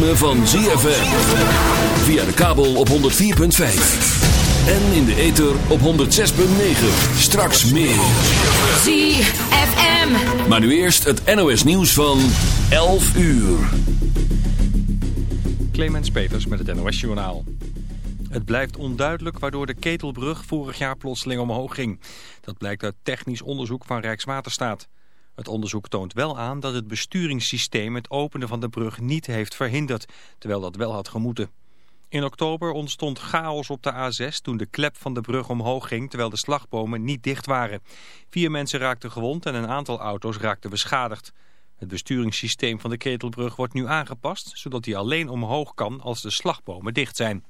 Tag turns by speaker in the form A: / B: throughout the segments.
A: ritme van ZFM. Via de kabel op 104.5. En in de ether op 106.9. Straks meer.
B: ZFM.
A: Maar nu eerst het NOS nieuws van 11 uur.
C: Clemens Peters met het NOS Journaal. Het blijft onduidelijk waardoor de Ketelbrug vorig jaar plotseling omhoog ging. Dat blijkt uit technisch onderzoek van Rijkswaterstaat. Het onderzoek toont wel aan dat het besturingssysteem het openen van de brug niet heeft verhinderd, terwijl dat wel had gemoeten. In oktober ontstond chaos op de A6 toen de klep van de brug omhoog ging terwijl de slagbomen niet dicht waren. Vier mensen raakten gewond en een aantal auto's raakten beschadigd. Het besturingssysteem van de Ketelbrug wordt nu aangepast, zodat hij alleen omhoog kan als de slagbomen dicht zijn.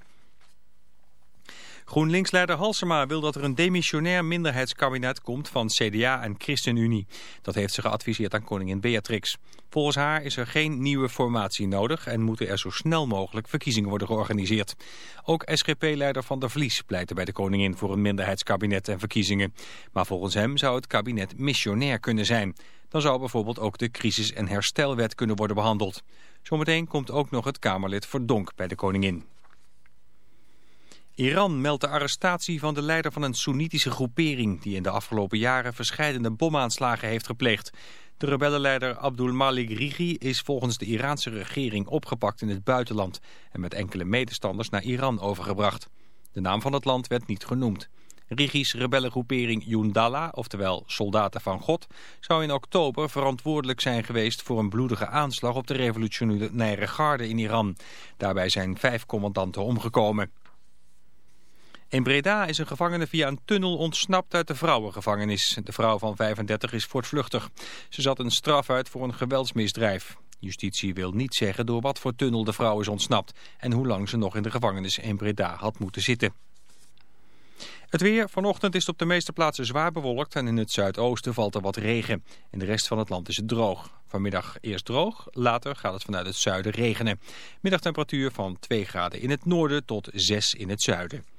C: GroenLinks-leider Halsema wil dat er een demissionair minderheidskabinet komt van CDA en ChristenUnie. Dat heeft ze geadviseerd aan koningin Beatrix. Volgens haar is er geen nieuwe formatie nodig en moeten er zo snel mogelijk verkiezingen worden georganiseerd. Ook SGP-leider Van der Vlies pleitte bij de koningin voor een minderheidskabinet en verkiezingen. Maar volgens hem zou het kabinet missionair kunnen zijn. Dan zou bijvoorbeeld ook de crisis- en herstelwet kunnen worden behandeld. Zometeen komt ook nog het Kamerlid Verdonk bij de koningin. Iran meldt de arrestatie van de leider van een Soenitische groepering... die in de afgelopen jaren verschillende bomaanslagen heeft gepleegd. De rebellenleider Abdul Malik Rigi is volgens de Iraanse regering opgepakt in het buitenland... en met enkele medestanders naar Iran overgebracht. De naam van het land werd niet genoemd. Rigi's rebellengroepering Yundala, oftewel Soldaten van God... zou in oktober verantwoordelijk zijn geweest voor een bloedige aanslag... op de revolutionaire garde in Iran. Daarbij zijn vijf commandanten omgekomen. In Breda is een gevangene via een tunnel ontsnapt uit de vrouwengevangenis. De vrouw van 35 is voortvluchtig. Ze zat een straf uit voor een geweldsmisdrijf. Justitie wil niet zeggen door wat voor tunnel de vrouw is ontsnapt... en hoe lang ze nog in de gevangenis in Breda had moeten zitten. Het weer. Vanochtend is op de meeste plaatsen zwaar bewolkt... en in het zuidoosten valt er wat regen. In de rest van het land is het droog. Vanmiddag eerst droog, later gaat het vanuit het zuiden regenen. Middagtemperatuur van 2 graden in het noorden tot 6 in het zuiden.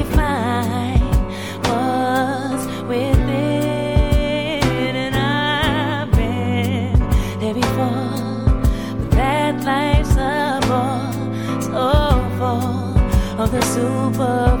D: the super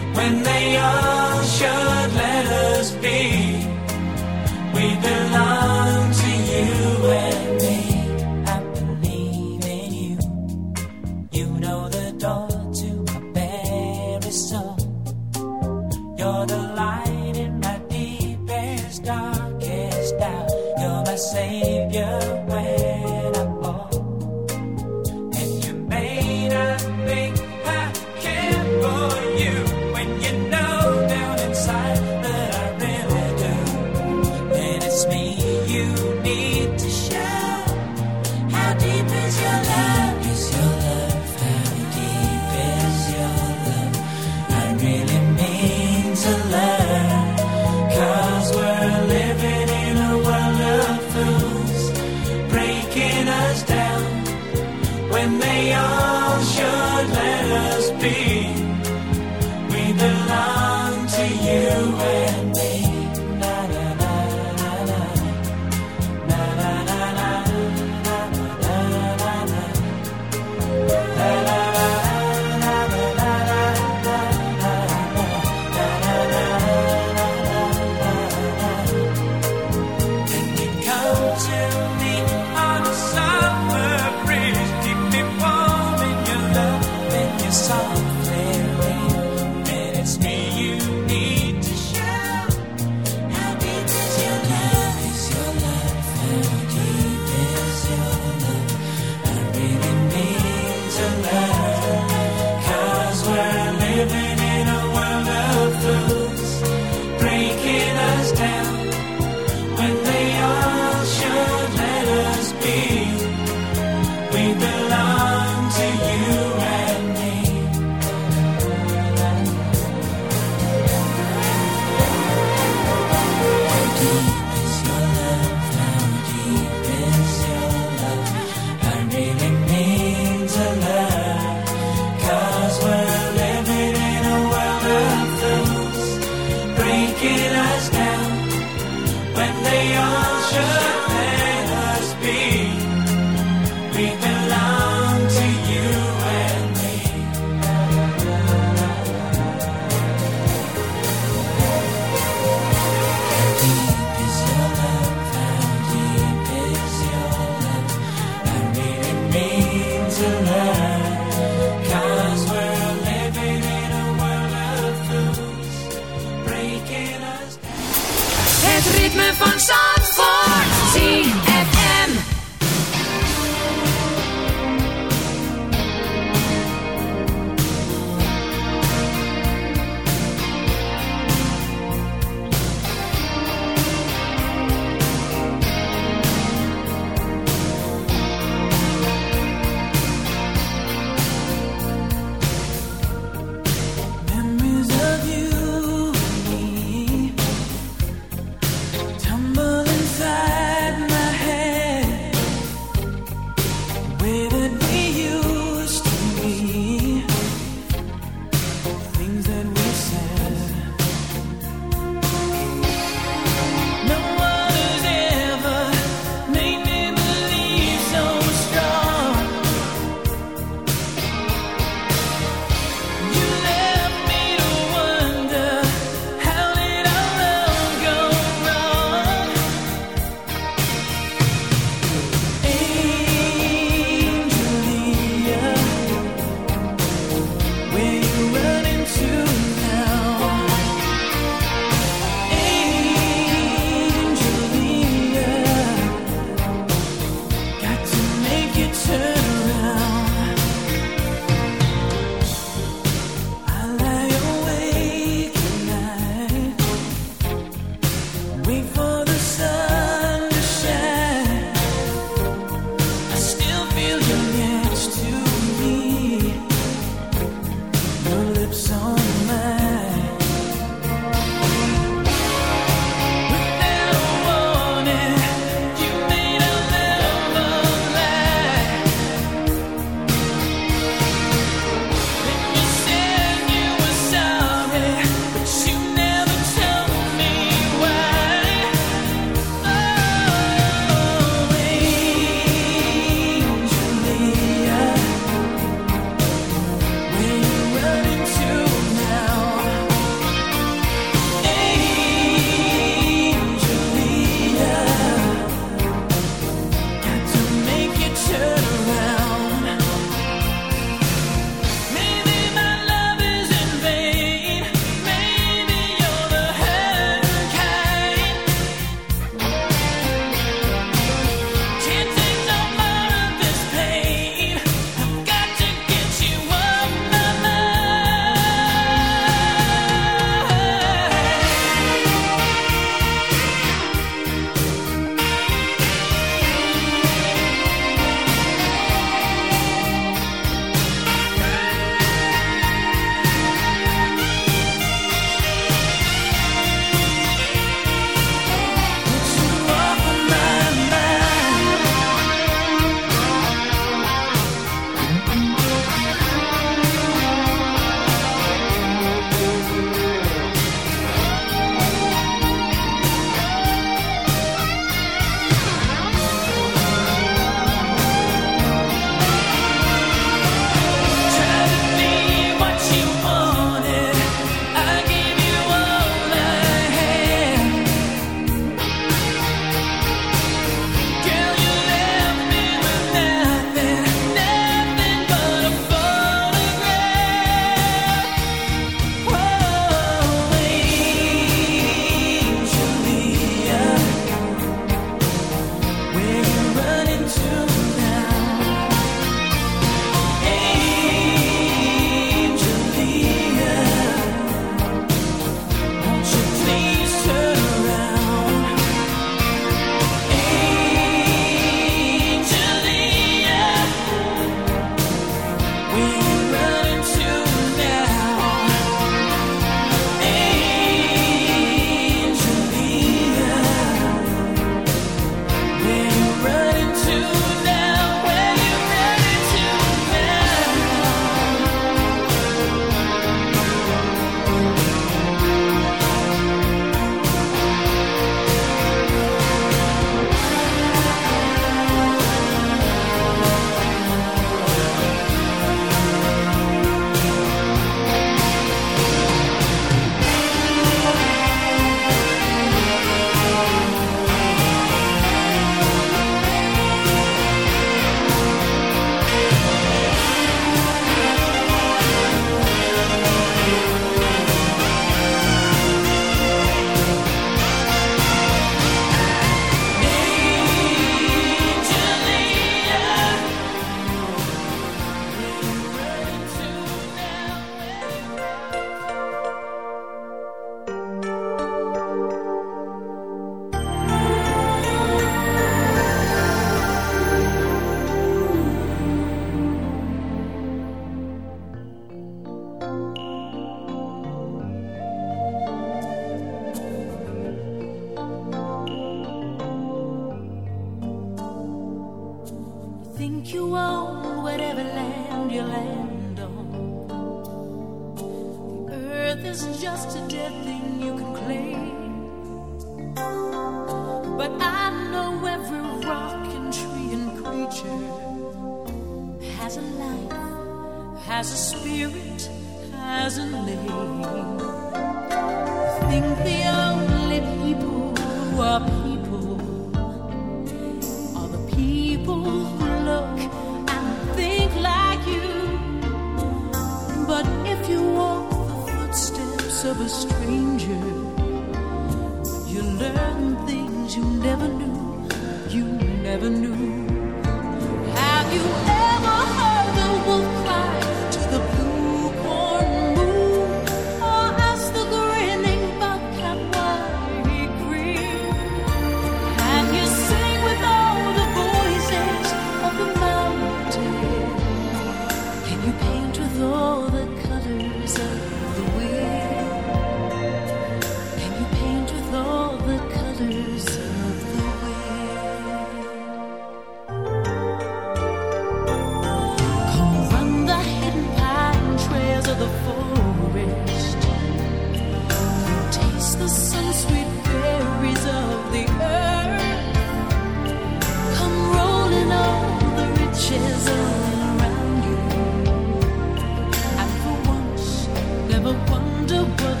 E: ever wonder what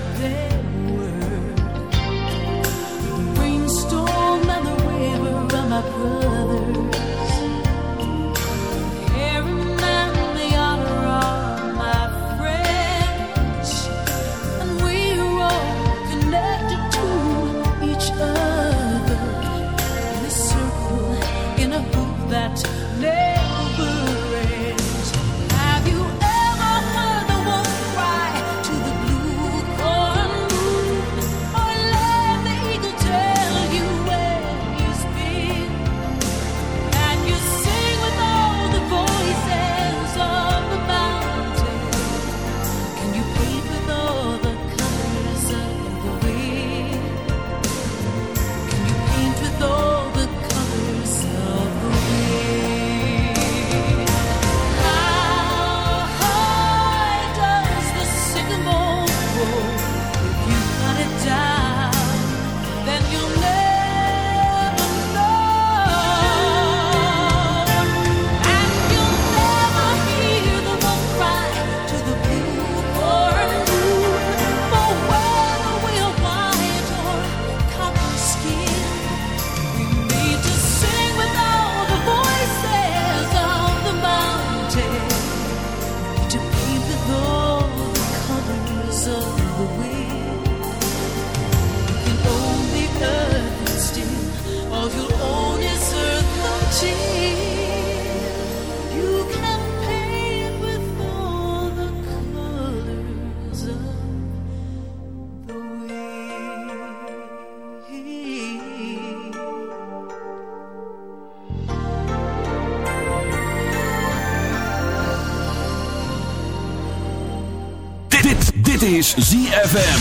F: Dit is ZFM.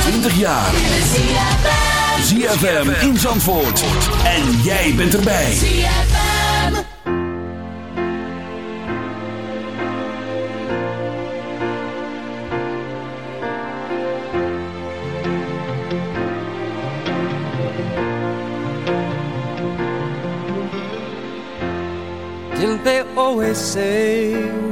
F: 20 jaar. ZFM in Zandvoort. En jij bent erbij.
G: ZFM.
D: Didn't they always say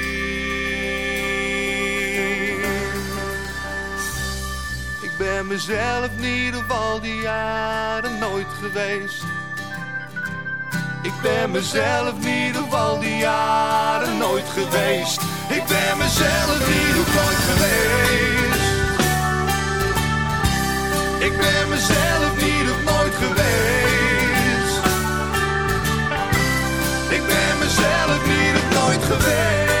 H: Ben mezelf niet al die jaren nooit geweest. Ik ben mezelf niet al die jaren nooit geweest. Ik ben mezelf niet nooit geweest. Ik ben mezelf niet nooit geweest. Ik ben mezelf niet nooit geweest.